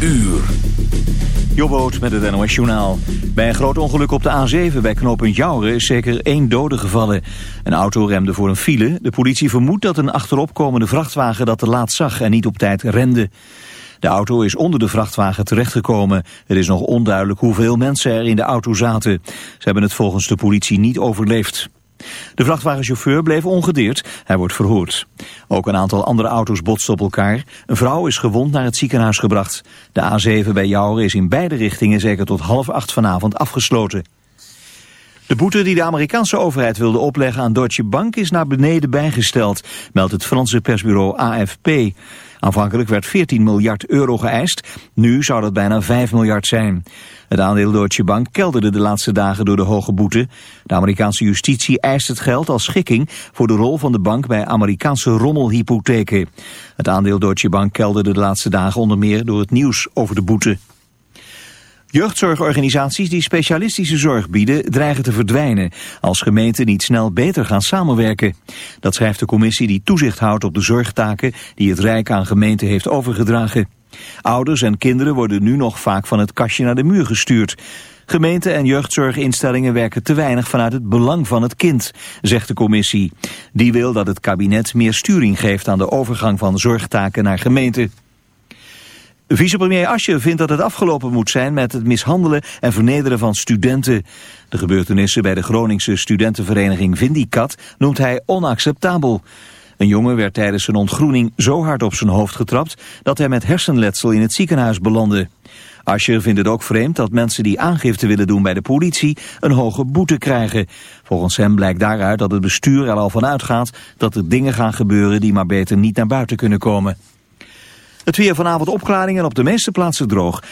uur. Jobboot met het NOS Journaal. Bij een groot ongeluk op de A7 bij knooppunt Jouren is zeker één dode gevallen. Een auto remde voor een file. De politie vermoedt dat een achteropkomende vrachtwagen dat te laat zag en niet op tijd remde. De auto is onder de vrachtwagen terechtgekomen. Er is nog onduidelijk hoeveel mensen er in de auto zaten. Ze hebben het volgens de politie niet overleefd. De vrachtwagenchauffeur bleef ongedeerd. Hij wordt verhoord. Ook een aantal andere auto's botsten op elkaar. Een vrouw is gewond naar het ziekenhuis gebracht. De A7 bij Jouren is in beide richtingen zeker tot half acht vanavond afgesloten. De boete die de Amerikaanse overheid wilde opleggen aan Deutsche Bank is naar beneden bijgesteld, meldt het Franse persbureau AFP. Aanvankelijk werd 14 miljard euro geëist, nu zou dat bijna 5 miljard zijn. Het aandeel Deutsche Bank kelderde de laatste dagen door de hoge boete. De Amerikaanse justitie eist het geld als schikking voor de rol van de bank bij Amerikaanse rommelhypotheken. Het aandeel Deutsche Bank kelderde de laatste dagen onder meer door het nieuws over de boete. Jeugdzorgorganisaties die specialistische zorg bieden dreigen te verdwijnen als gemeenten niet snel beter gaan samenwerken. Dat schrijft de commissie die toezicht houdt op de zorgtaken die het Rijk aan gemeenten heeft overgedragen. Ouders en kinderen worden nu nog vaak van het kastje naar de muur gestuurd. Gemeenten en jeugdzorginstellingen werken te weinig vanuit het belang van het kind, zegt de commissie. Die wil dat het kabinet meer sturing geeft aan de overgang van zorgtaken naar gemeenten. Vicepremier Asje vindt dat het afgelopen moet zijn met het mishandelen en vernederen van studenten. De gebeurtenissen bij de Groningse studentenvereniging Vindicat noemt hij onacceptabel. Een jongen werd tijdens zijn ontgroening zo hard op zijn hoofd getrapt dat hij met hersenletsel in het ziekenhuis belandde. Ascher vindt het ook vreemd dat mensen die aangifte willen doen bij de politie een hoge boete krijgen. Volgens hem blijkt daaruit dat het bestuur er al van uitgaat dat er dingen gaan gebeuren die maar beter niet naar buiten kunnen komen. Het weer vanavond opklaringen op de meeste plaatsen droog.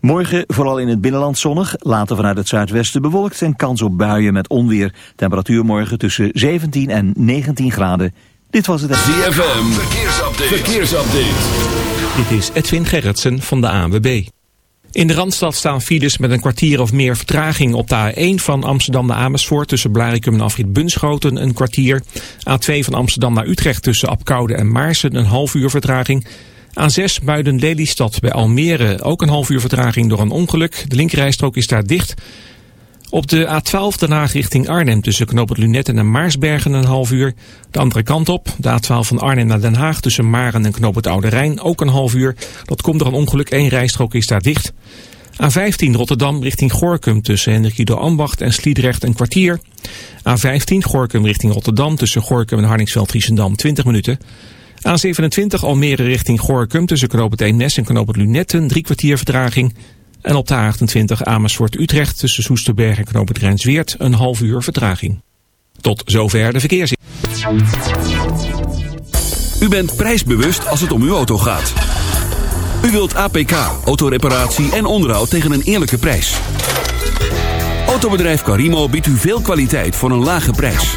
Morgen vooral in het binnenland zonnig, later vanuit het zuidwesten bewolkt en kans op buien met onweer. Temperatuur morgen tussen 17 en 19 graden. Dit was het... ZFM, verkeersupdate. verkeersupdate. Dit is Edwin Gerritsen van de ANWB. In de Randstad staan files met een kwartier of meer vertraging op de A1 van Amsterdam naar Amersfoort tussen Blarikum en Afrit Bunschoten een kwartier. A2 van Amsterdam naar Utrecht tussen Apkoude en Maarsen een half uur vertraging. A6 Muiden-Lelystad bij Almere ook een half uur vertraging door een ongeluk. De linkerrijstrook is daar dicht. Op de A12 daarna richting Arnhem tussen Knoopend Lunetten en Maarsbergen een half uur. De andere kant op, de A12 van Arnhem naar Den Haag tussen Maren en Knoopend Oude Rijn ook een half uur. Dat komt door een ongeluk, één rijstrook is daar dicht. A15 Rotterdam richting Gorkum tussen Hendrikido Ambacht en Sliedrecht een kwartier. A15 Gorkum richting Rotterdam tussen Gorkum en Harningsveld-Giessendam 20 minuten. A27 Almere richting Gorkum tussen Knoopend Eemnes en Knoopend Lunetten drie kwartier vertraging. En op de A28 Amersfoort Utrecht tussen Soesterberg en Knoopend Rijnsweert een half uur vertraging. Tot zover de verkeers. U bent prijsbewust als het om uw auto gaat. U wilt APK, autoreparatie en onderhoud tegen een eerlijke prijs. Autobedrijf Carimo biedt u veel kwaliteit voor een lage prijs.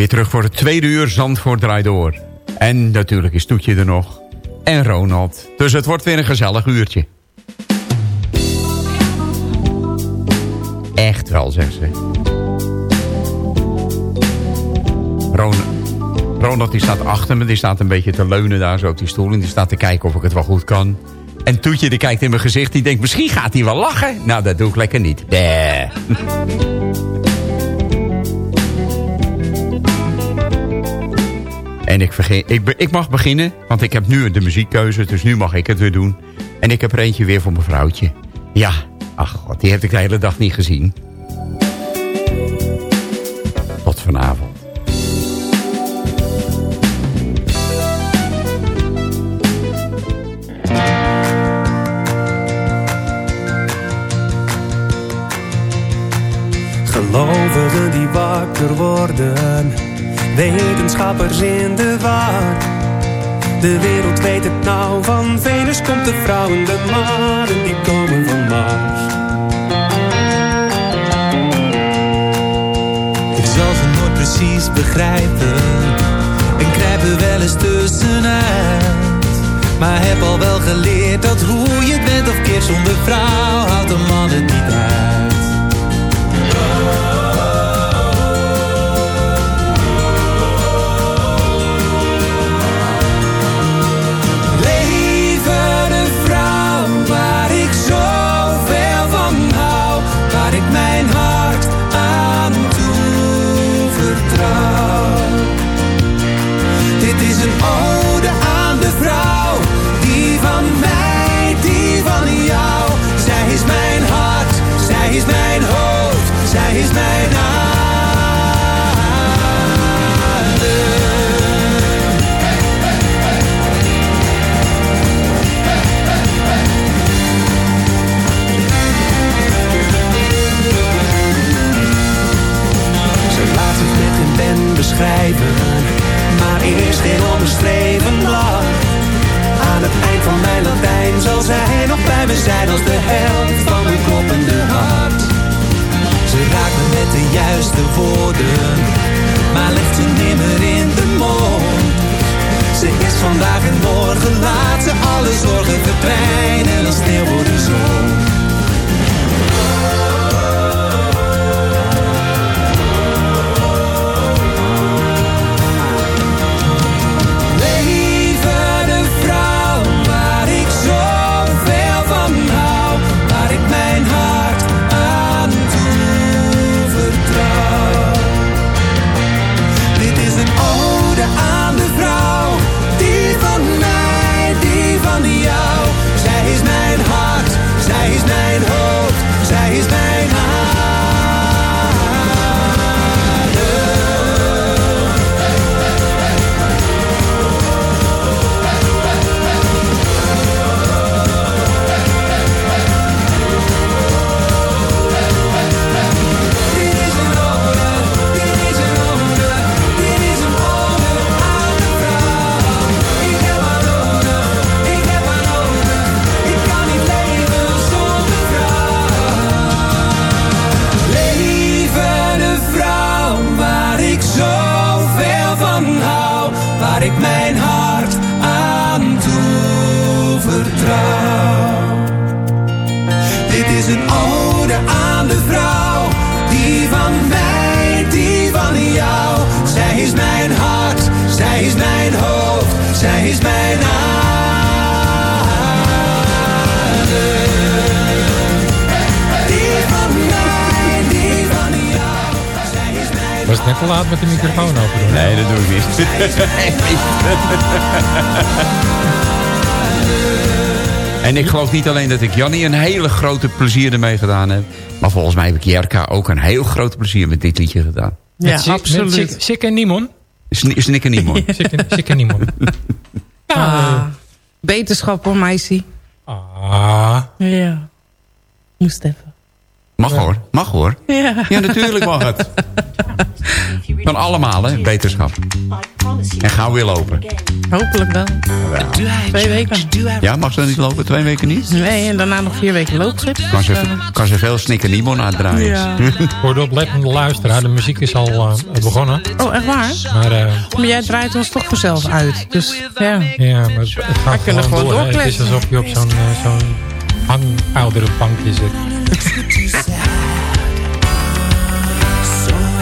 Weer terug voor het tweede uur Zandvoort draait door. En natuurlijk is Toetje er nog. En Ronald. Dus het wordt weer een gezellig uurtje. Echt wel, zegt ze. Ron Ronald die staat achter me. Die staat een beetje te leunen daar zo op die stoel. En die staat te kijken of ik het wel goed kan. En Toetje die kijkt in mijn gezicht. Die denkt misschien gaat hij wel lachen. Nou, dat doe ik lekker niet. Bleh. En ik, verge- ik, ik mag beginnen, want ik heb nu de muziekkeuze, dus nu mag ik het weer doen. En ik heb er eentje weer voor mijn vrouwtje. Ja, ach god, die heb ik de hele dag niet gezien. Tot vanavond. Gelovigen die wakker worden, wetenschappers in de war. De wereld weet het nou, van Venus komt de vrouw en de maan en die komen van Mars. Ik zal ze nooit precies begrijpen, en krijg er wel eens tussenuit. Maar heb al wel geleerd dat hoe je het bent of keert zonder vrouw, houdt een man het niet uit. Pen beschrijven, maar eerst geen onbeschreven blad. Aan het eind van mijn Latijn zal zij nog bij me zijn als de helft van mijn kloppende hart. Ze raakt me met de juiste woorden, maar legt ze nimmer in de mond. Ze is vandaag en morgen, laat ze alle zorgen verdwijnen als sneeuw voor de zon. En ik geloof niet alleen dat ik Jannie een hele grote plezier ermee gedaan heb. Maar volgens mij heb ik Jerka ook een heel groot plezier met dit liedje gedaan. Ja, met absoluut. Sik- Sik en Nimon. Sn Snik en Nimon. Sik en- Sik en Nimon. Ah, beterschap hoor, meisje. Ah. Ja. Moest even. Mag hoor, mag hoor. Ja. Ja, natuurlijk mag het. Van allemaal, hè, beterschap. En gauw weer lopen. Hopelijk wel. Twee weken. Ja, mag ze niet lopen? Twee weken niet? Nee, en daarna nog vier weken loopgips. Kan ze, kan ze veel Snik en Nimon uitdraaien. Ja. Voor de oplettende luisteraar, de muziek is al eh, begonnen. Oh, echt waar? Maar eh, Maar jij draait ons toch vanzelf uit. Dus ja. ja, maar het, gaat gewoon gewoon door. Het is alsof je op zo'n eh, zo'n hangoudere bankje zit.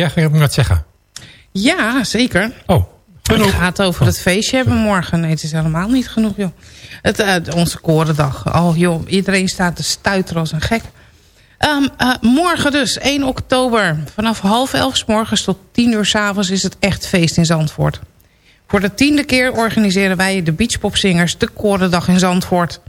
Ja, ga ik wat zeggen? Ja, zeker. Oh, Het genoeg. gaat over het feestje hebben morgen. Nee, het is helemaal niet genoeg, joh. Het, eh, onze korendag. Oh, joh, iedereen staat te stuiteren als een gek. Ehm, eh, morgen dus, 1 oktober. Vanaf half elf 's morgens tot 10 uur 's avonds is het echt feest in Zandvoort. Voor de tiende keer organiseren wij de Beachpopzingers de Korendag in Zandvoort.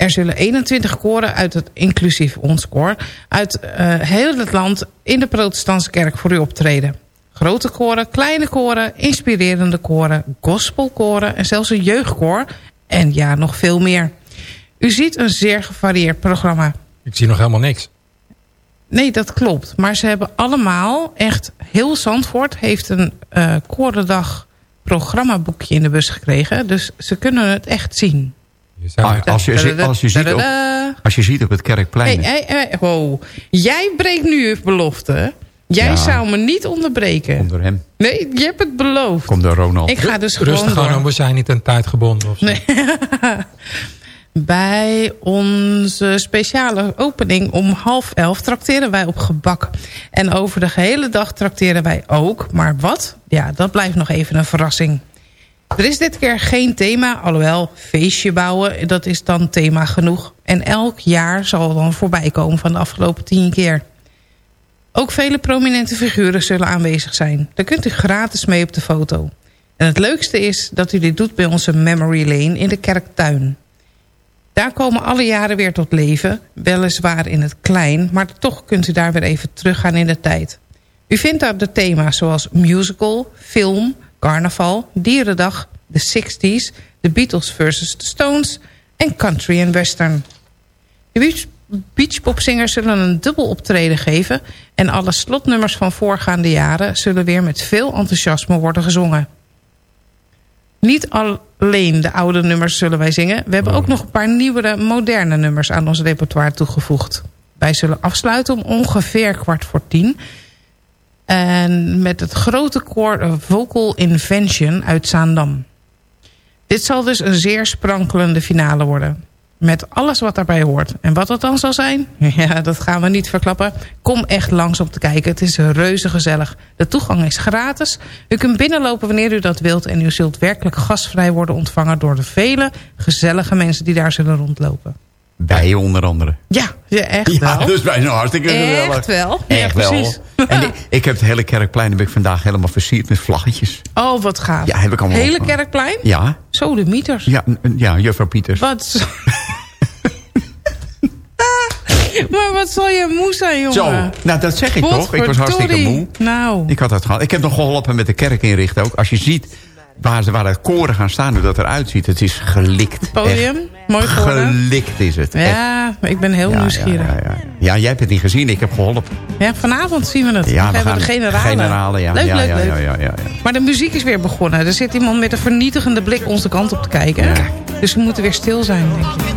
Er zullen 21 koren uit het, inclusief ons koor, uit eh, heel het land in de protestantse kerk voor u optreden. Grote koren, kleine koren, inspirerende koren, gospelkoren en zelfs een jeugdkoor. En ja, nog veel meer. U ziet een zeer gevarieerd programma. Ik zie nog helemaal niks. Nee, dat klopt. Maar ze hebben allemaal, echt heel Zandvoort... heeft een eh korendag programmaboekje in de bus gekregen. Dus ze kunnen het echt zien. Ah, als, je, zi- als, je ziet op, als je ziet op het Kerkplein... Hey, hey, hey, wow. Jij breekt nu je belofte. Jij Ja. zou me niet onderbreken. Door hem, Nee, je hebt het beloofd. komt door Ronald. Ik ga dus gewoon Rustig door. aan, we zijn niet aan tijd gebonden. Of zo. Nee. Bij onze speciale opening om half elf trakteren wij op gebak. En over de gehele dag trakteren wij ook. Maar wat? Ja, dat blijft nog even een verrassing. Er is dit keer geen thema, alhoewel feestje bouwen, dat is dan thema genoeg. En elk jaar zal dan voorbij komen van de afgelopen tien keer. Ook vele prominente figuren zullen aanwezig zijn. Daar kunt u gratis mee op de foto. En het leukste is dat u dit doet bij onze Memory Lane in de Kerktuin. Daar komen alle jaren weer tot leven, weliswaar in het klein... maar toch kunt u daar weer even teruggaan in de tijd. U vindt daar de thema's zoals musical, film, carnaval, dierendag... de 60s, de Beatles versus de Stones en country en western. De beach, beachpopzingers zullen een dubbel optreden geven... en alle slotnummers van voorgaande jaren... zullen weer met veel enthousiasme worden gezongen. Niet alleen de oude nummers zullen wij zingen. We hebben ook nog een paar nieuwere, moderne nummers aan ons repertoire toegevoegd. Wij zullen afsluiten om ongeveer kwart voor tien. En met het grote koor eh, Vocal Invention uit Zaandam. Dit zal dus een zeer sprankelende finale worden. Met alles wat daarbij hoort. En wat dat dan zal zijn? Ja, dat gaan we niet verklappen. Kom echt langs om te kijken. Het is reuze gezellig. De toegang is gratis. U kunt binnenlopen wanneer u dat wilt. En u zult werkelijk gastvrij worden ontvangen... door de vele gezellige mensen die daar zullen rondlopen. Wij onder andere. Ja, ja echt Ja, wel. dus wij zijn hartstikke gezellig. Echt wel. Ja, Echt wel. precies. En ik, ik heb het hele Kerkplein heb ik vandaag helemaal versierd met vlaggetjes. Oh, wat gaaf. Ja, heb ik allemaal Hele kerkplein? Ja, Zo, de mieters. ja, ja juffrouw Pieters. Wat? maar wat zal je moe zijn, jongen? Zo, nou dat zeg ik toch. Ik was hartstikke moe. Nou, Ik had dat gehad. Ik heb nog geholpen met de kerk inrichten ook. Als je ziet waar, ze, waar de koren gaan staan, hoe dat eruit ziet. Het is gelikt. Podium, Echt. mooi geworden. Gelikt is het. Ja, ik ben heel Ja, nieuwsgierig. Ja, Ja, ja, ja. ja, jij hebt het niet gezien. Ik heb geholpen. vanavond zien we het. Ja, we, we hebben de generalen. generalen, ja. Leuk, ja, leuk, ja, leuk. Ja, ja, ja, ja. Maar de muziek is weer begonnen. Er zit iemand met een vernietigende blik onze kant op te kijken. Ja. Dus we moeten weer stil zijn, denk ik.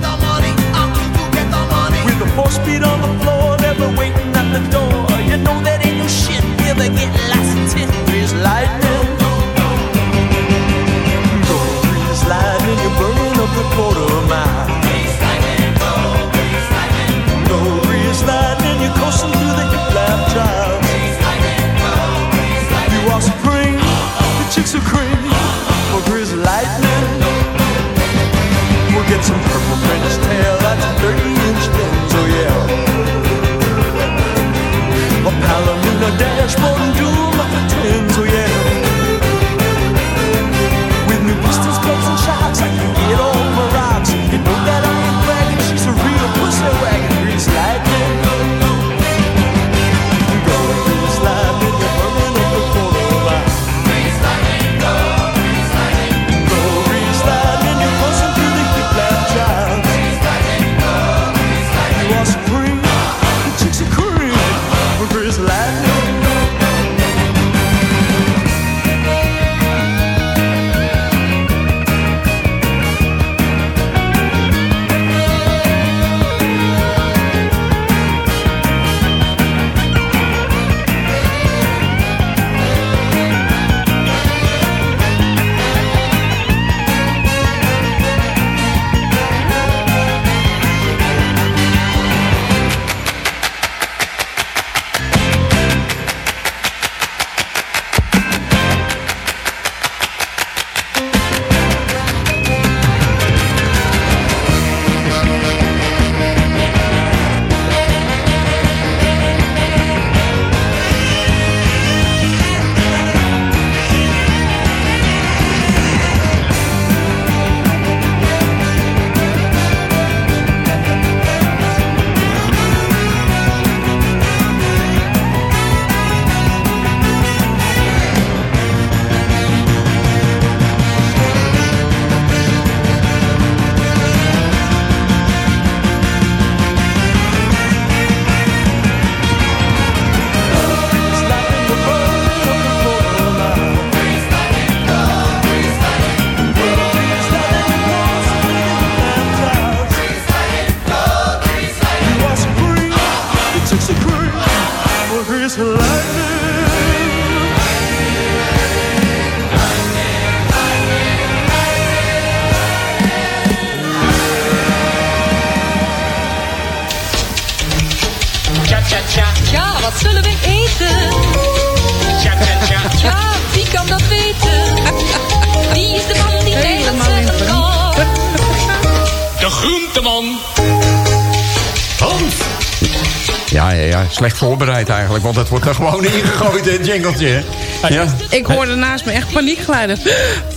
Slecht voorbereid eigenlijk, want het wordt er gewoon ingegooid, het jingeltje. Ja. Ik hoorde naast me echt paniekgeluiden.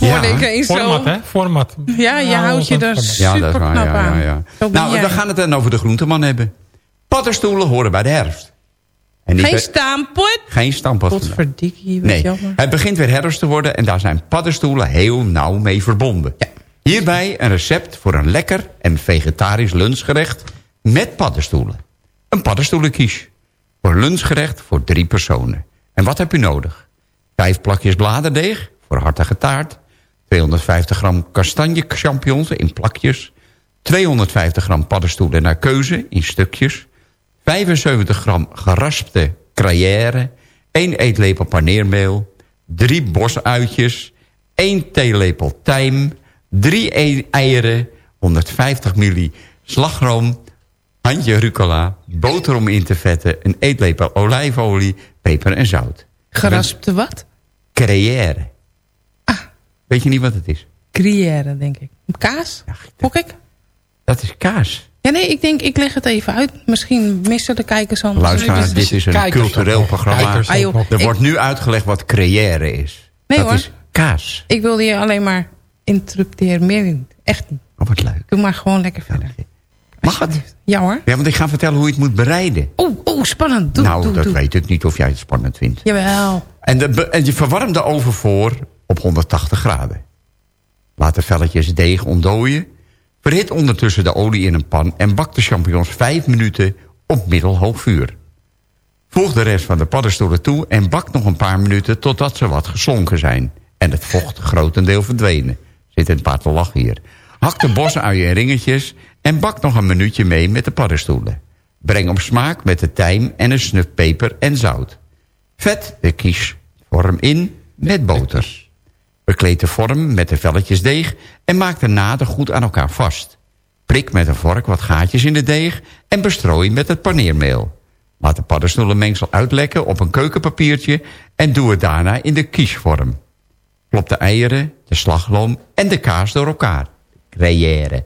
Hoorde Ja. ik eens Format, zo. hè? Format. Ja, je houdt je er Ja, super dat is waar. knap Ja, ja, aan. ja. Nou, dan gaan we het dan over de groenteman hebben. Paddenstoelen horen bij de herfst. En Geen staanpot. geen. Potverdikkie, wat Nee, jammer. het begint weer herfst te worden en daar zijn paddenstoelen heel nauw mee verbonden. Hierbij een recept voor een lekker en vegetarisch lunchgerecht met paddenstoelen. Een paddenstoelenkies. Voor lunchgerecht voor drie personen. En wat heb u nodig? Vijf plakjes bladerdeeg voor hartige taart. 250 gram kastanje champignons in plakjes. 250 gram paddenstoelen naar keuze in stukjes. 75 gram geraspte gruyère. 1 eetlepel paneermeel. 3 bosuitjes. 1 theelepel tijm. 3 e- eieren. 150 milli slagroom. Handje rucola. Boter om in te vetten. Een eetlepel olijfolie. Peper en zout. Geraspte wat? Gruyère. Weet je niet wat het is? Gruyère, denk ik. Kaas? Fok ik? Dat is kaas. Ja, nee, ik denk, ik leg het even uit. Misschien missen de kijkers al. Luisteraars, dit is een Kijkers cultureel programma. Kijkers Ah, joh. Er Ik- wordt nu uitgelegd wat creëren is. Nee, dat hoor. is kaas. Ik wilde je alleen maar interrupteren. Meer niet. Echt niet. Oh, wat leuk. Doe maar gewoon lekker verder. Mag het? Ja hoor. Ja, want ik ga vertellen hoe je het moet bereiden. Oeh, oeh, spannend. Doe, nou, doe, dat doe. weet ik niet of jij het spannend vindt. Jawel. En, de, en je verwarmt de oven voor op 180 graden. Laat de velletjes deeg ontdooien. Verhit ondertussen de olie in een pan en bak de champignons 5 minuten op middelhoog vuur. Voeg de rest van de paddenstoelen toe en bak nog een paar minuten totdat ze wat geslonken zijn. En het vocht grotendeel verdwenen. Zit een paar te lachen hier. Hak de bosuien in ringetjes en bak nog een minuutje mee met de paddenstoelen. Breng op smaak met de tijm en een snuf peper en zout. Vet de kiesvorm in met boter. Bekleed de vorm met de velletjes deeg en maak de naden goed aan elkaar vast. Prik met een vork wat gaatjes in de deeg en bestrooi met het paneermeel. Laat de paddenstoelenmengsel uitlekken op een keukenpapiertje en doe het daarna in de kiesvorm. Klop de eieren, de slagroom en de kaas door elkaar. Creëren.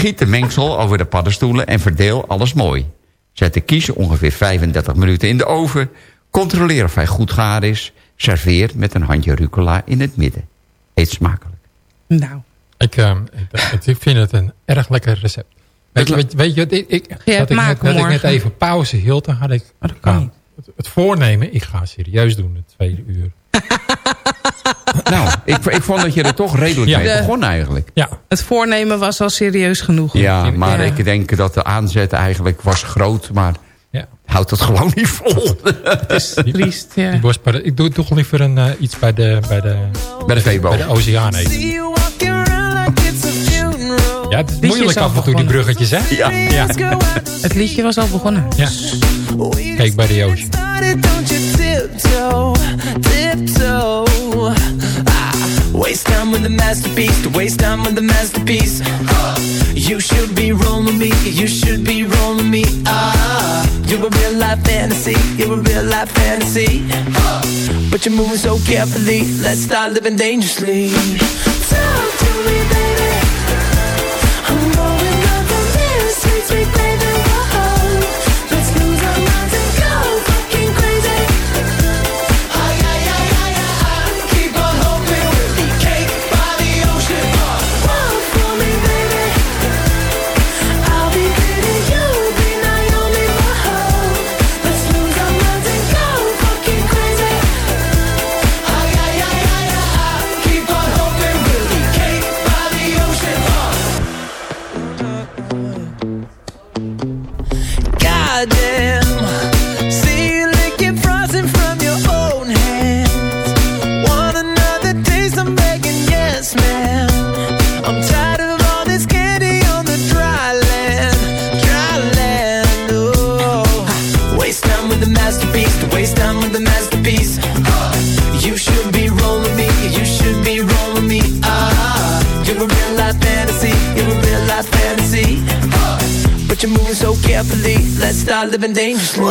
Giet de mengsel over de paddenstoelen en verdeel alles mooi. Zet de kies ongeveer 35 minuten in de oven. Controleer of hij goed gaar is. Serveer met een handje rucola in het midden. Eet smakelijk. Nou, Ik, eh, ik, ik vind het een erg lekker recept. Weet je, weet, weet je wat ik, ik, Ga jij het dat, ik net, dat ik net even pauze hield, dan had ik dat kan nou, niet. het, het voornemen, ik ga serieus doen het tweede uur. Nou, ik, ik vond dat je er toch redelijk Ja. mee begon eigenlijk. Ja, het voornemen was al serieus genoeg. Ja, maar Ja. ik denk dat de aanzet eigenlijk was groot, maar ja. houdt het gewoon niet vol. Triest, ja. Die borstpadden. Ik doe toch liever een, eh, iets bij de, bij de, Bij de bij de oceaan eten. Ja, het is Liedje moeilijk is af en toe die bruggetjes, hè? Ja. Ja, Het liedje was al begonnen. ja. Kijk bij de oceaan. Waste time with the masterpiece, to waste time with the masterpiece. You should be rolling me, you should be rolling me. Ah, you're a real life fantasy, you're a real life fantasy. But you're moving so carefully, let's start living dangerously. Talk to me, baby. Living dangerously.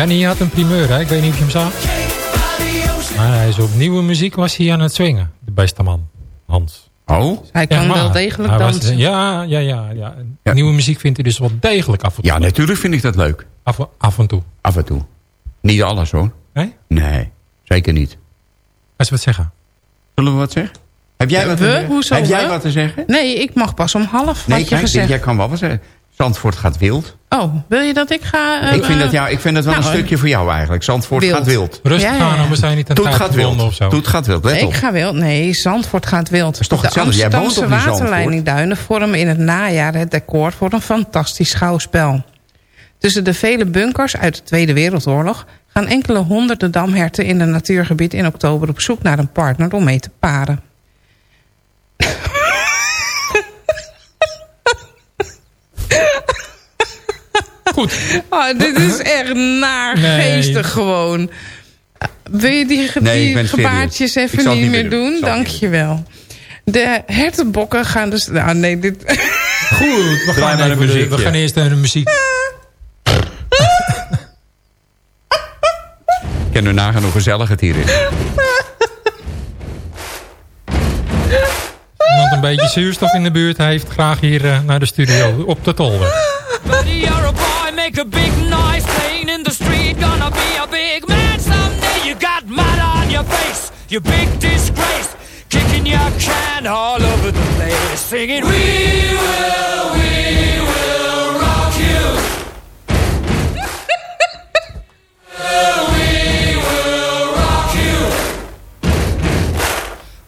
Jannie had een primeur, hè? ik weet niet of je hem zag. Maar hij is op nieuwe muziek was hij aan het swingen. De beste man, Hans. Oh? Hij kan maar wel degelijk was- dansen. ja, ja, ja, ja. Ja. Nieuwe muziek vindt hij dus wel degelijk af en toe. Ja, natuurlijk vind ik dat leuk. Af, af en toe. Af en toe. Niet alles hoor. Nee? Nee, zeker niet. Als we wat zeggen. Zullen we wat zeggen? Heb jij wat te We? zeggen? Hoezo Heb jij we? wat te zeggen? Nee, ik mag pas om half, Nee, je kijk, gezegd. jij kan wel wat zeggen. Zandvoort gaat wild. Oh, wil je dat ik ga... eh, ik, vind dat, eh, ja, ik vind dat wel nou, een stukje voor jou eigenlijk. Zandvoort wild. gaat wild. Rustig Ja, ja, aan, we zijn niet aan Toet gaat wild. of zo. Toet gaat wild, let Ik ga wild. Nee, Zandvoort gaat wild. is toch de hetzelfde? Jij woont Amsterdamse waterleidingduinen vormen in het najaar het decor voor een fantastisch schouwspel. Tussen de vele bunkers uit de Tweede Wereldoorlog gaan enkele honderden damherten in een natuurgebied in oktober op zoek naar een partner om mee te paren. Goed. Oh, dit is echt naar Nee. geestig gewoon. Wil je die, ge- Nee, ik die ben serieus. gebaartjes even niet meer niet meer doen. doen? Dankjewel. De hertenbokken gaan dus... Nou, nee, dit... Goed, we gaan, even de- muziekje. we gaan eerst naar de muziek. Ik kan nu nagaan hoe gezellig het hier is. Iemand een beetje zuurstof in de buurt heeft, graag hier eh, naar de studio op de Tolweg. Buddy, you're a boy, make a big noise playing in the street. Gonna be a big man someday. You got mud on your face, you big disgrace. Kicking your can all over the place. Singing, We will, we will rock you. we will rock you.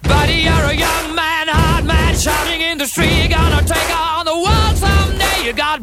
Buddy, you're a young man, hard man, shouting in the street. Gonna take on the world someday. You got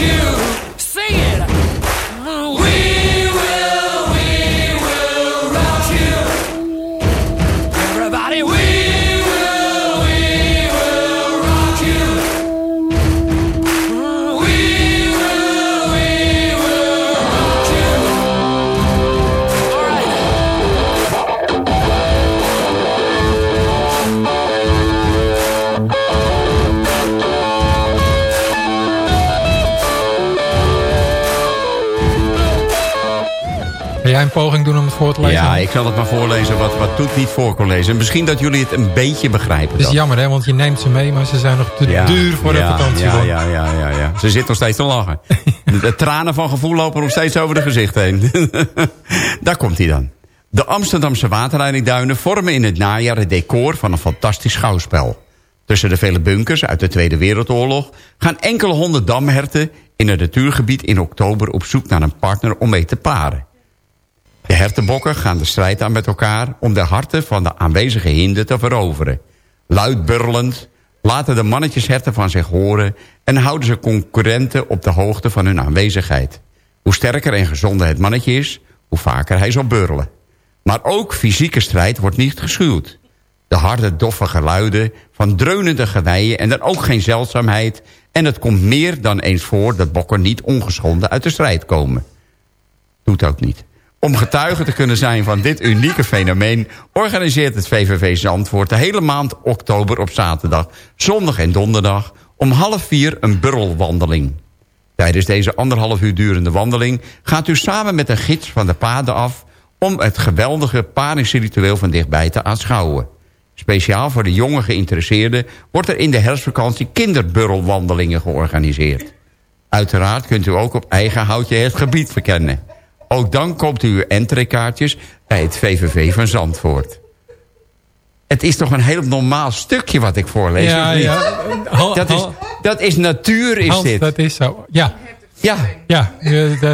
you. Ga jij een poging doen om het voor te lezen? Ja, ik zal het maar voorlezen wat, wat Toet niet voor kon lezen. En misschien dat jullie het een beetje begrijpen. Het is jammer, hè, want je neemt ze mee, maar ze zijn nog te Ja, duur voor ja, de vakantie. Ja, ja, ja, ja, ja. Ze zit nog steeds te lachen. De tranen van gevoel lopen nog steeds over de gezicht heen. Daar komt hij dan. De Amsterdamse waterleidingduinen vormen in het najaar het decor van een fantastisch schouwspel. Tussen de vele bunkers uit de Tweede Wereldoorlog... gaan enkele honderd damherten in het natuurgebied in oktober op zoek naar een partner om mee te paren. De hertenbokken gaan de strijd aan met elkaar... om de harten van de aanwezige hinden te veroveren. Luid burlend laten de mannetjesherten van zich horen... en houden ze concurrenten op de hoogte van hun aanwezigheid. Hoe sterker en gezonder het mannetje is... hoe vaker hij zal burlen. Maar ook fysieke strijd wordt niet geschuwd. De harde, doffe geluiden van dreunende geweien... en dan ook geen zeldzaamheid... en het komt meer dan eens voor dat bokken niet ongeschonden uit de strijd komen. Doet ook niet. Om getuige te kunnen zijn van dit unieke fenomeen... organiseert het VVV Zandvoort de hele maand oktober op zaterdag... zondag en donderdag om half vier een burrelwandeling. Tijdens deze anderhalf uur durende wandeling... gaat u samen met een gids van de paden af... om het geweldige paringsritueel van dichtbij te aanschouwen. Speciaal voor de jonge geïnteresseerden... wordt er in de herfstvakantie kinderburrelwandelingen georganiseerd. Uiteraard kunt u ook op eigen houtje het gebied verkennen. Ook dan koopt u uw entreekaartjes bij het VVV van Zandvoort. Het is toch een heel normaal stukje wat ik voorlees, Ja, ja. Dat, is, dat is natuur, is Hans, dit. dat is zo. Ja, Ja, ja. eh,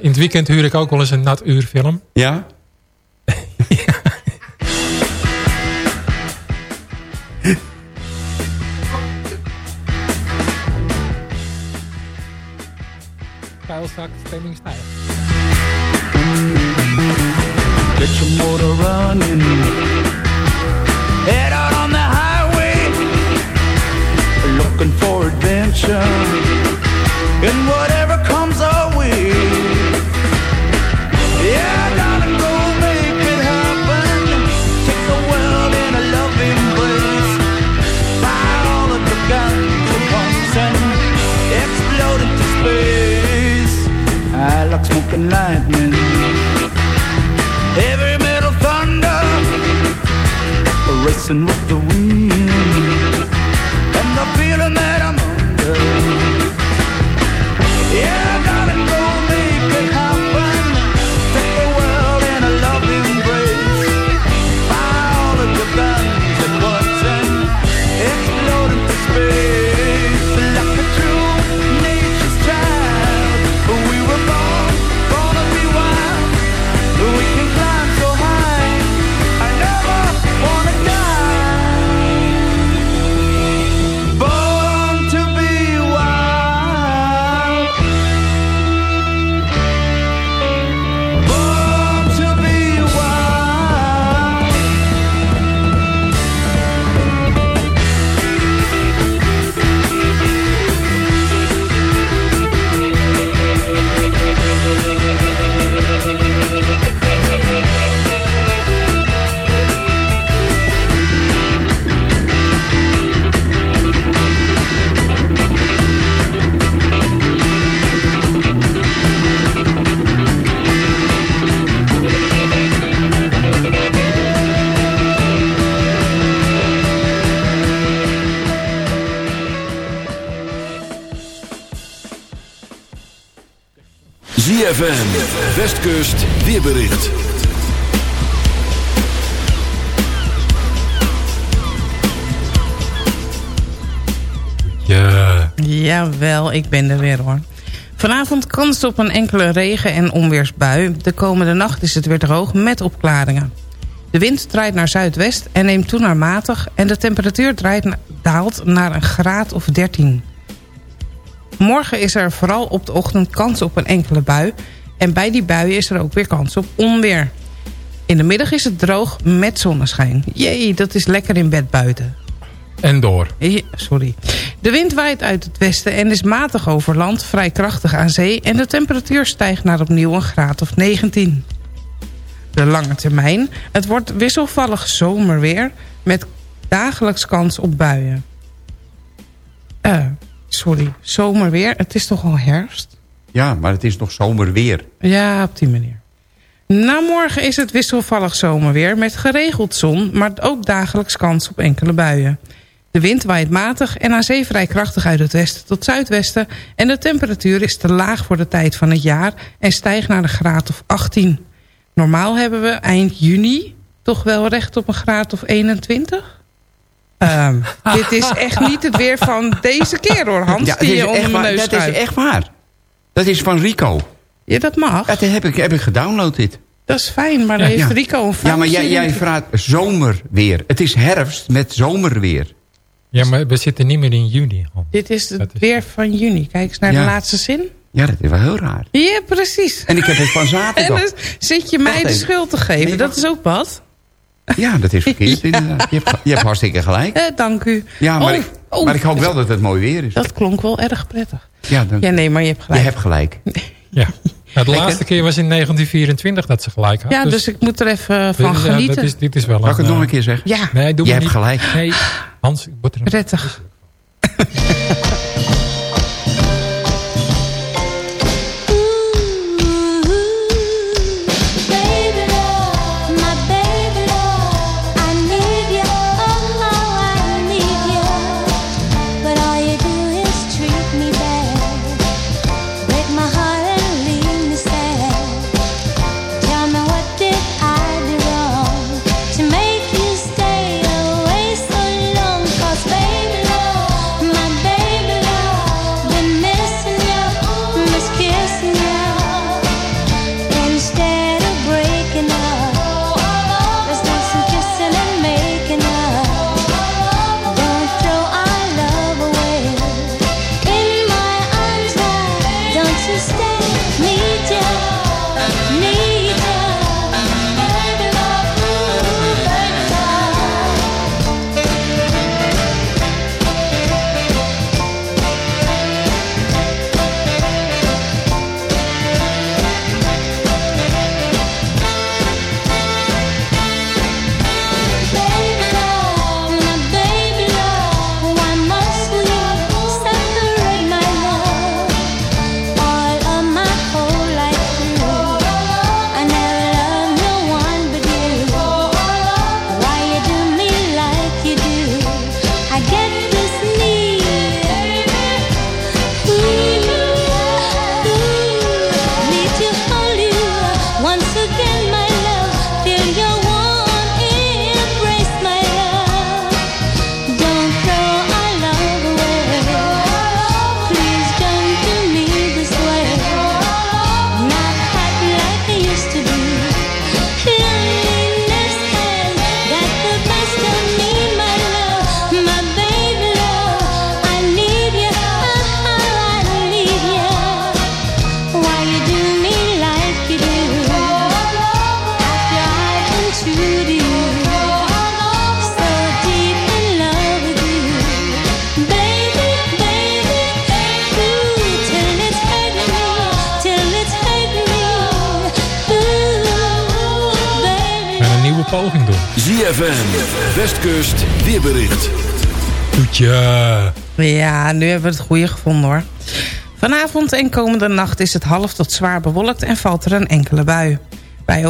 in het weekend huur ik ook wel eens een natuurfilm. ja. Stijlzak, stemming stijl. Get your motor running. Head out on the highway, looking for adventure. And whatever comes our way. Yeah, gotta go make it happen. Take the world in a loving place. Buy all of the guns and pumps and explode into space. I like smoking lines. Racing with the wind ZFM, Westkust, weerbericht. Ja. Jawel, ik ben er weer hoor. Vanavond kans op een enkele regen- en onweersbui. De komende nacht is het weer droog met opklaringen. De wind draait naar zuidwest en neemt toe naar matig... en de temperatuur draait na- daalt naar een graad of 13. Morgen is er vooral op de ochtend kans op een enkele bui... en bij die buien is er ook weer kans op onweer. In de middag is het droog met zonneschijn. Jee, dat is lekker in bed buiten. En door. Ja, sorry. De wind waait uit het westen en is matig over land, vrij krachtig aan zee... en de temperatuur stijgt naar opnieuw een graad of 19. De lange termijn. Het wordt wisselvallig zomerweer met dagelijks kans op buien. Eh, sorry, zomerweer. Het is toch al herfst? Ja, maar het is nog zomerweer. Ja, op die manier. Na morgen is het wisselvallig zomerweer met geregeld zon... maar ook dagelijks kans op enkele buien. De wind waait matig en aan zee vrij krachtig uit het westen tot zuidwesten... en de temperatuur is te laag voor de tijd van het jaar... en stijgt naar een graad of 18. Normaal hebben we eind juni toch wel recht op een graad of 21? Ehm, dit is echt niet het weer van deze keer hoor, Hans, Ja, die je onder mijn neus Dat is echt waar. Dat is van Rico. Ja, dat mag. Dat heb ik, heb ik gedownload dit. Dat is fijn, maar dan heeft Rico een. Ja, maar jij, jij vraagt zomerweer. Het is herfst met zomerweer. Ja, maar we zitten niet meer in juni. Hans. Dit is het is- weer van juni. Kijk eens naar Ja. de laatste zin. Ja, dat is wel heel raar. Ja, precies. En ik heb het van En zaterdag. dan zit je mij de even. schuld te geven. Nee, dat is ook wat. Ja, dat is verkeerd inderdaad. Je hebt, je hebt hartstikke gelijk. Eh, dank u. Ja, maar, Oh, ik, oh, maar ik hoop wel dat het mooi weer is. Dat klonk wel erg prettig. Ja, dan, Ja, nee, maar je hebt je gelijk. hebt gelijk. Ja. Nou, de Lekker. laatste keer was in 1924 dat ze gelijk had. Ja, dus ik moet er even van dit- ja, genieten. dat is, dit is wel Mag ik het een, nog een eh, keer zeggen? Ja, Nee, doe Je maar hebt niet. gelijk. Nee, Hans, ik word er prettig. ZFM, Westkust, weerbericht. Toetje. Ja, nu hebben we het goede gevonden hoor. Vanavond en komende nacht is het half tot zwaar bewolkt en valt er een enkele bui. Bij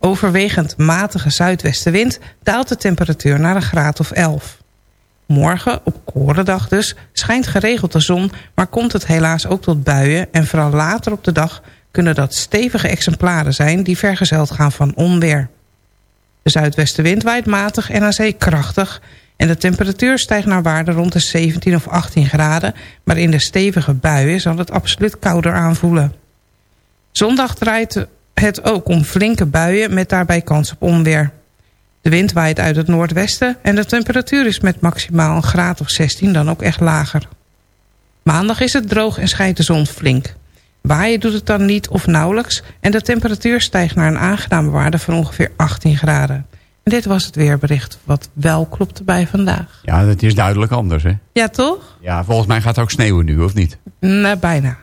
overwegend, matige zuidwestenwind daalt de temperatuur naar een graad of 11. Morgen, op Korendag dus, schijnt geregeld de zon... maar komt het helaas ook tot buien... en vooral later op de dag kunnen dat stevige exemplaren zijn... die vergezeld gaan van onweer. De zuidwestenwind waait matig en aan zee krachtig... en de temperatuur stijgt naar waarde rond de 17 of 18 graden... maar in de stevige buien zal het absoluut kouder aanvoelen. Zondag draait het ook om flinke buien met daarbij kans op onweer. De wind waait uit het noordwesten en de temperatuur is met maximaal een graad of 16 dan ook echt lager. Maandag is het droog en schijnt de zon flink. Waaien doet het dan niet of nauwelijks en de temperatuur stijgt naar een aangename waarde van ongeveer 18 graden. En dit was het weerbericht wat wel klopte bij vandaag. Ja, dat is duidelijk anders, hè? Ja, toch? Ja, volgens mij gaat het ook sneeuwen nu, of niet? Nee, bijna.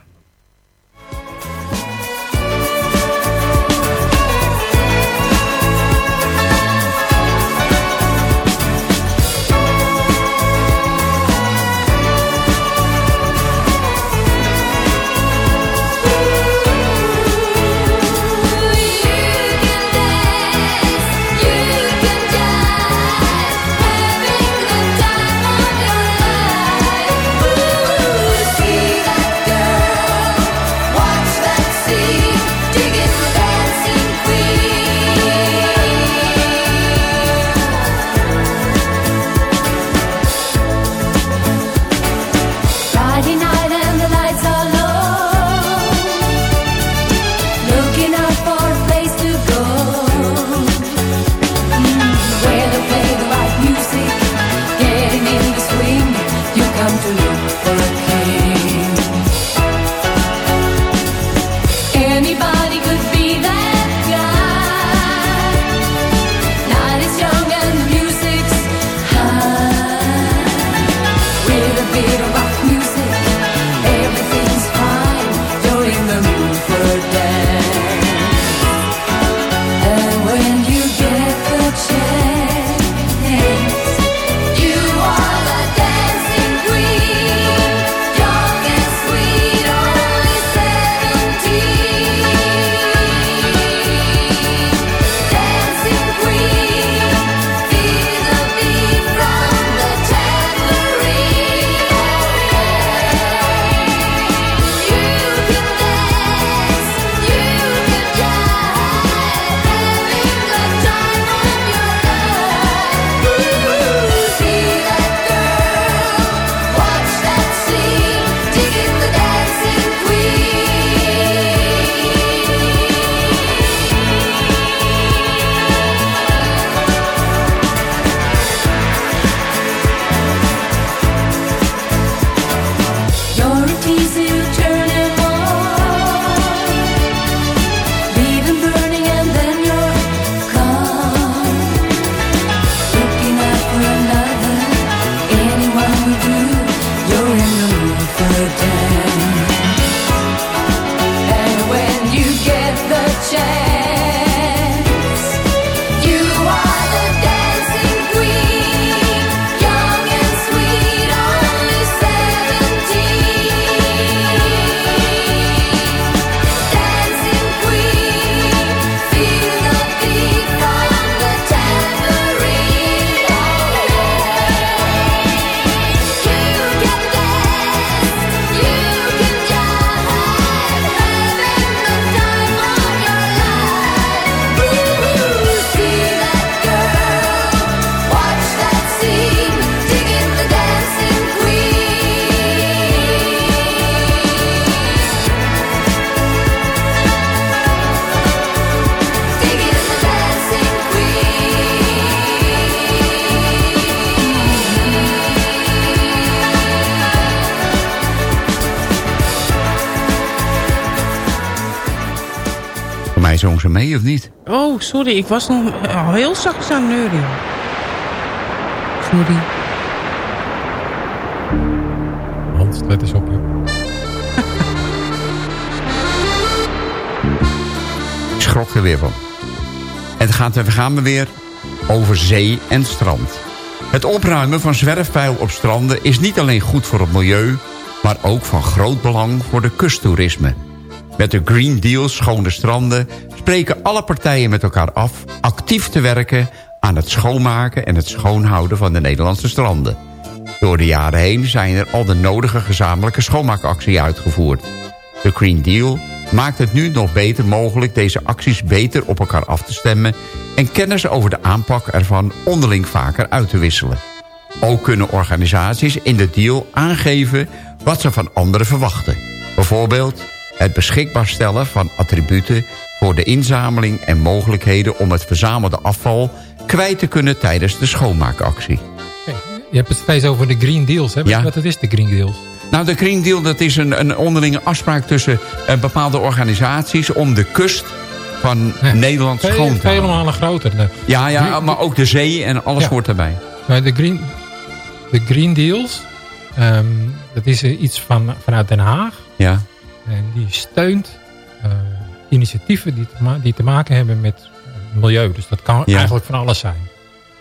Sorry, ik was nog oh, heel zachtjes aan het neurien. Sorry. Hans, let eens op je. Ik schrok er weer van. En het gaat, we gaan we weer over zee en strand. Het opruimen van zwerfvuil op stranden is niet alleen goed voor het milieu... maar ook van groot belang voor de kusttoerisme. Met de Green Deal Schone Stranden spreken alle partijen met elkaar af... actief te werken aan het schoonmaken en het schoonhouden van de Nederlandse stranden. Door de jaren heen zijn er al de nodige gezamenlijke schoonmaakacties uitgevoerd. De Green Deal maakt het nu nog beter mogelijk deze acties beter op elkaar af te stemmen... en kennis over de aanpak ervan onderling vaker uit te wisselen. Ook kunnen organisaties in de deal aangeven wat ze van anderen verwachten. Bijvoorbeeld het beschikbaar stellen van attributen voor de inzameling en mogelijkheden om het verzamelde afval kwijt te kunnen tijdens de schoonmaakactie. Je hebt het steeds over de Green Deals. Hè? Ja. Wat het is, de Green Deals? Nou, de Green Deal dat is een, een onderlinge afspraak tussen eh, bepaalde organisaties... om de kust van Nederland schoon te Vele houden. malen groter. De, Ja, ja, maar ook de zee en alles Ja. hoort daarbij. maar de, Green, de Green Deals, ehm, dat is eh, iets van, vanuit Den Haag. Ja, En die steunt eh, initiatieven die te, die te maken hebben met eh, milieu. Dus dat kan Ja. eigenlijk van alles zijn.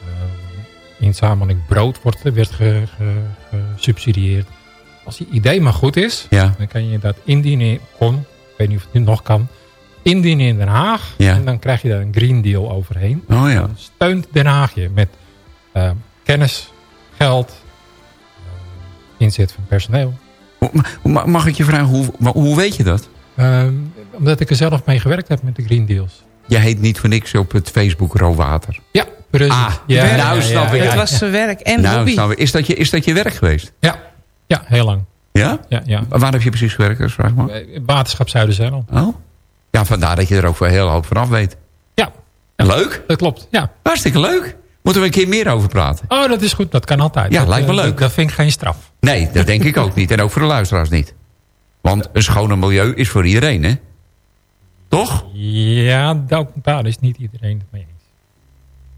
Eh, inzameling brood wordt, werd ge- ge- gesubsidieerd. Als je idee maar goed is, Ja. dan kan je dat indienen, kon, ik weet niet of het nu nog kan, indienen in Den Haag. Ja. En dan krijg je daar een Green Deal overheen. oh ja. Dan steunt Den Haag je met eh, kennis, geld, eh, inzet van personeel. Mag ik je vragen, hoe, hoe weet je dat? Ehm, omdat ik er zelf mee gewerkt heb met de Green Deals. Je heet niet voor niks op het Facebook Rowater. Ja, precies. Ah, ja, nou snap ik. Het was zijn werk en nou, hobby. snap ik. Is, dat je, is dat je werk geweest? Ja, ja heel lang. Ja? Ja, ja. Waar heb je precies gewerkt, als vraag maar? Eh, Waterschap Zuiderzijl. Oh? Ja, vandaar dat je er ook wel heel hoop vanaf weet. Ja, Leuk. dat klopt. Ja. Hartstikke leuk. Moeten we een keer meer over praten? Oh, dat is goed. Dat kan altijd. Ja, dat, lijkt me eh, leuk. Dat, dat vind ik geen straf. Nee, dat denk ik ook niet. En ook voor de luisteraars niet. Want een schone milieu is voor iedereen, hè? Toch? Ja, ook daar is niet iedereen het mee eens.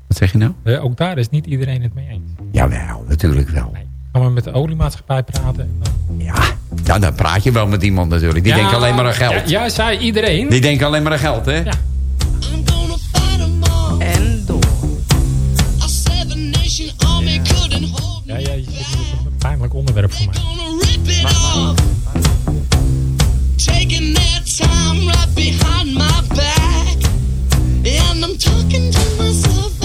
Wat zeg je nou? Ook daar is niet iedereen het mee eens. Jawel, natuurlijk wel. Nee. Gaan we met de oliemaatschappij praten? en dan- Ja, ja dan praat je wel met iemand natuurlijk. Die Ja, denkt alleen maar aan geld. Ja, ja, zei iedereen. Die denkt alleen maar aan geld, hè? Ja. En door. Ja, ja, je zit een pijnlijk onderwerp voor mij. Taking their time right behind my back. And I'm talking to myself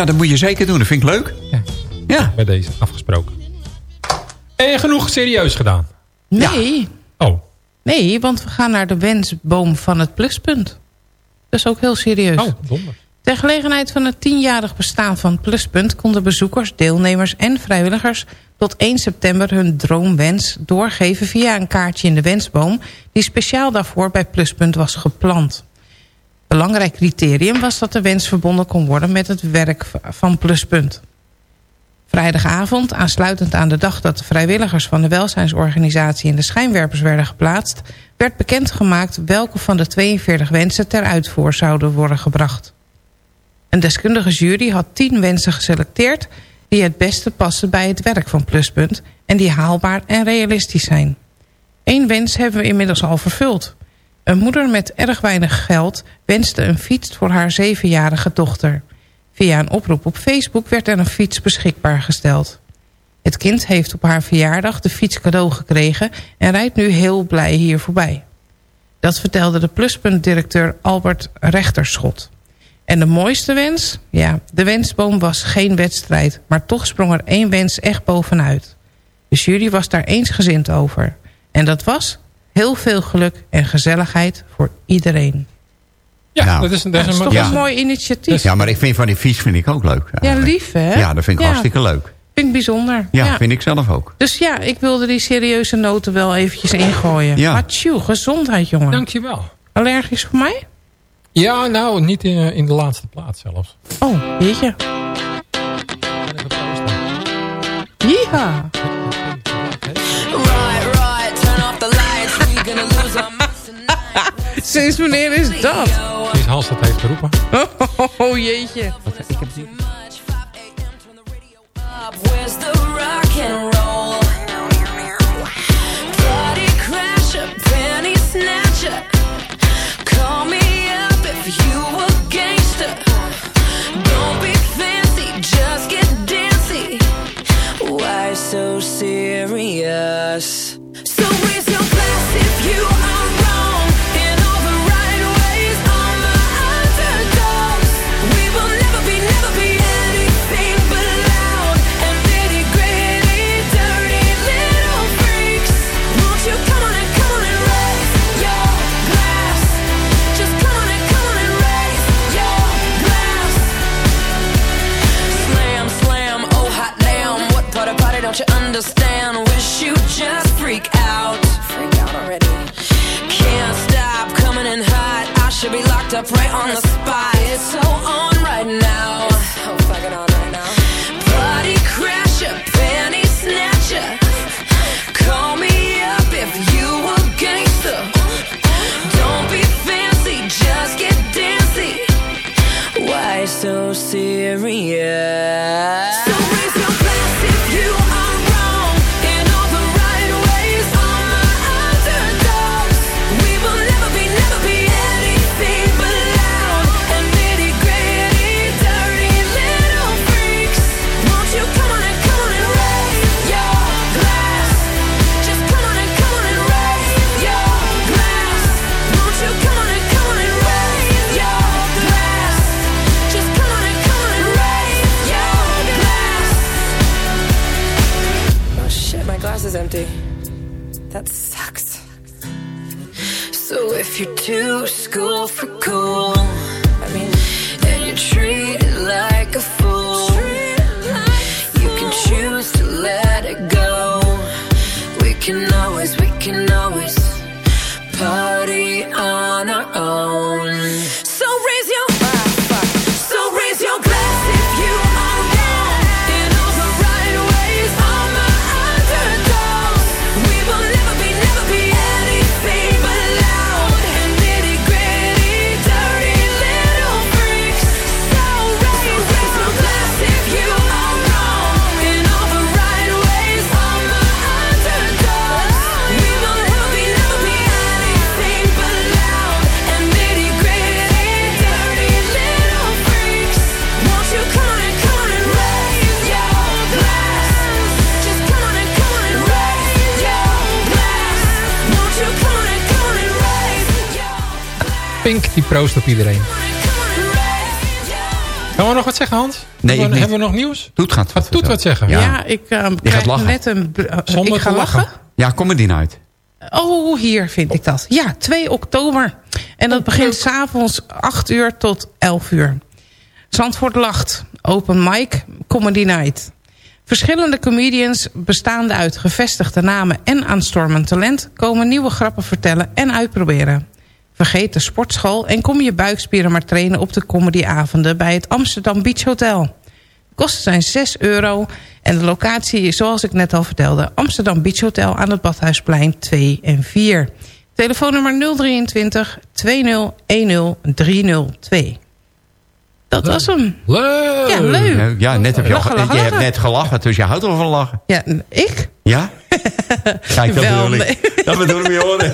Ja, dat moet je zeker doen. Dat vind ik leuk. Ja. Ja. Bij deze afgesproken. En genoeg serieus gedaan. Nee. Oh. Nee, want we gaan naar de wensboom van het pluspunt. Dat is ook heel serieus. Oh, donder. Ter gelegenheid van het tienjarig bestaan van Pluspunt... konden bezoekers, deelnemers en vrijwilligers... tot 1 september hun droomwens doorgeven via een kaartje in de wensboom... die speciaal daarvoor bij Pluspunt was geplant. Belangrijk criterium was dat de wens verbonden kon worden... met het werk van Pluspunt. Vrijdagavond, aansluitend aan de dag dat de vrijwilligers van de welzijnsorganisatie in de schijnwerpers werden geplaatst, werd bekendgemaakt welke van de 42 wensen ter uitvoer zouden worden gebracht. Een deskundige jury had 10 wensen geselecteerd die het beste passen bij het werk van Pluspunt en die haalbaar en realistisch zijn. Eén wens hebben we inmiddels al vervuld. Een moeder met erg weinig geld wenste een fiets voor haar zevenjarige dochter. Via een oproep op Facebook werd er een fiets beschikbaar gesteld. Het kind heeft op haar verjaardag de fiets cadeau gekregen... en rijdt nu heel blij hier voorbij. Dat vertelde de pluspuntdirecteur Albert Rechterschot. En de mooiste wens? Ja, de wensboom was geen wedstrijd... maar toch sprong er één wens echt bovenuit. De jury was daar eensgezind over. En dat was heel veel geluk en gezelligheid voor iedereen. Ja, Nou, dat is, dat Dat is een toch Ja. een mooi initiatief. Ja, maar ik vind van die fiets vind ik ook leuk. Ja, lief hè? Ja, dat vind ik Ja, hartstikke leuk. Vind ik bijzonder. Ja, vind ik zelf ook. Dus ja, ik wilde die serieuze noten wel eventjes ingooien. Ja. Maar tjoe, gezondheid jongen. Dankjewel. Allergisch voor mij? Ja, nou, niet in, in de laatste plaats zelfs. Oh, jeetje. Ja. Sinds wanneer is dat? Is Hans dat heeft geroepen? Oh, jeetje. Where's the rock So if you're too school for cool, I mean, and you treat proost op iedereen. Gaan we nog wat zeggen, Hans? Nee, hebben, ik we, niet. hebben we nog nieuws? Toet gaat Wat Toet wat zeggen? Ja. Ja, ik ehm, gaat krijg lachen. net een... br- Zonder ik ga lachen. lachen. Ja, kom er die uit. Oh, hier vind ik dat. Ja, 2 oktober. En dat begint s'avonds 8 uur tot 11 uur. Zandvoort lacht. Open mic, comedy night. Verschillende comedians, bestaande uit gevestigde namen en aanstormend talent... komen nieuwe grappen vertellen en uitproberen. Vergeet de sportschool en kom je buikspieren maar trainen... op de comedyavonden bij het Amsterdam Beach Hotel. De kosten zijn 6 euro en de locatie is zoals ik net al vertelde... Amsterdam Beach Hotel aan het Badhuisplein 2 en 4. Telefoonnummer 023 20 302. Dat was hem. Leuk! Ja, leuk. Ja, net heb je, al, je hebt net gelachen, dus je houdt al van lachen. Ja, ik? Ja? Kijk, dat Wel, bedoel ik. nee. Dat bedoel ik niet horen.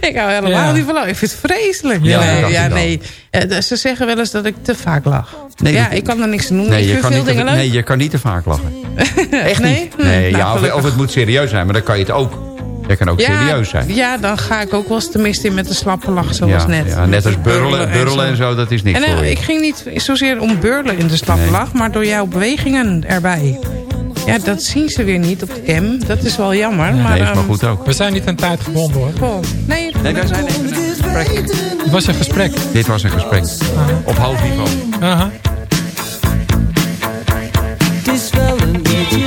Ik hou helemaal Ja. niet van lachen. Ik vind het vreselijk. Ja, dat nee, ja, ik nee. Eh, Ze zeggen wel eens dat ik te vaak lach. Nee, ja, dat- ik kan er niks aan doen. Nee, ik je kan, veel te, nee, je kan niet te vaak lachen. Echt Nee? niet. Hm, Nee, nou, ja, of, het moet serieus zijn, maar dan kan je het ook. Je kan ook serieus zijn. Ja, dan ga ik ook wel eens tenminste in met de slappe lach zoals net. ja, net als burlen, burlen en zo, dat is niks En, eh, voor je. ik ging niet zozeer om beurlen in de slappe lach, maar door jouw bewegingen erbij. Ja, dat zien ze weer niet op de cam. Dat is wel jammer. maar, nee, is maar ehm, goed ook. We zijn niet aan tijd gebonden hoor. nee, Nee, wij zijn even een gesprek. Het was een gesprek. Dit was een gesprek. Op hoog niveau. Aha. Het is wel een beetje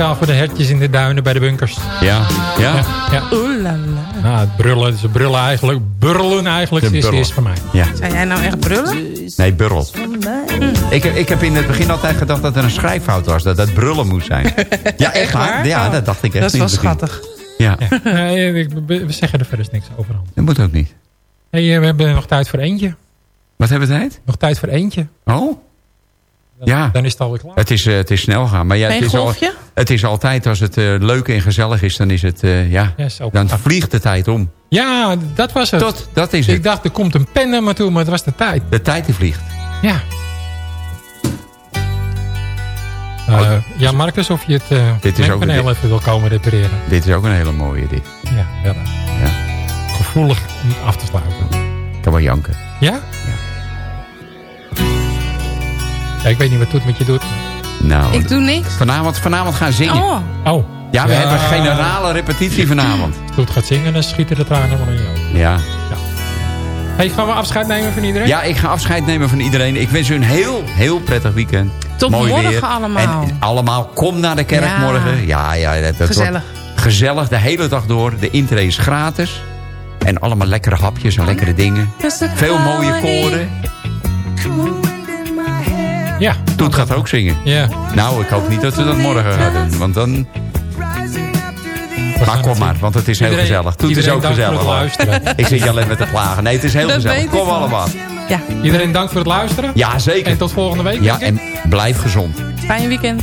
speciaal voor de hertjes in de duinen bij de bunkers. Ja, ja. Ja, ja. Oeh la la. Nou, het brullen, ze brullen eigenlijk. Burlen eigenlijk De is, burlen. is van mij. ja. Zou jij nou echt brullen? Nee, burrel. Ik, heb- ik heb in het begin altijd gedacht dat er een schrijffout was. Dat dat brullen moest zijn. Ja, echt waar? Ja, Oh, dat dacht ik echt Dat is in wel het begin. schattig. Ja, Nee, ik- we we zeggen er verder niks over. Dat moet ook niet. Hey, eh, we hebben nog tijd voor eentje. Wat hebben we tijd? Nog tijd voor eentje. Oh, Ja. dan is het alweer klaar. het is, eh, het is snel gaan. Maar ja, het is, al, het is altijd, als het eh, leuk en gezellig is, dan is het, eh, ja, dan vliegt de tijd om. Ja, dat was het. Dat, dat is Ik het. dacht, er komt een pen naar me toe, maar het was de tijd. De tijd die vliegt. Ja. Eh, ja, Marcus, of je het uh, Dit is ook een- even wil komen repareren. Dit is ook een hele mooie, dit. Ja, wel. Ja. Gevoelig om af te sluiten. Ik kan wel janken. Ja? Ja, ik weet niet wat Toet met je doet. Nou, Ik doe niks. vanavond, vanavond gaan zingen. Oh, Oh. Ja, we Ja. hebben generale repetitie vanavond. Als Toet gaat zingen, dan schieten de tranen van in je ogen. Ja. Hey, gaan we afscheid nemen van iedereen? ja, ik ga afscheid nemen van iedereen. Ik wens u een heel, heel prettig weekend. Tot Mooi morgen weer. allemaal. En allemaal, kom naar de kerk Ja. morgen. Ja, ja, dat, dat Gezellig. gezellig, de hele dag door. De intree is gratis. En allemaal lekkere hapjes en lekkere dingen. Veel mooie koren. Ja. Toet gaat ook zingen. Ja. Nou, ik hoop niet dat we dat morgen gaan doen. Want dan... Maar kom maar, want het is heel gezellig. Toet is ook gezellig. ik zit alleen met de plagen. Nee, het is heel gezellig. Kom allemaal. Ja. Iedereen dank voor het luisteren. Ja, zeker. En tot volgende week. Ja, en blijf gezond. Fijn weekend.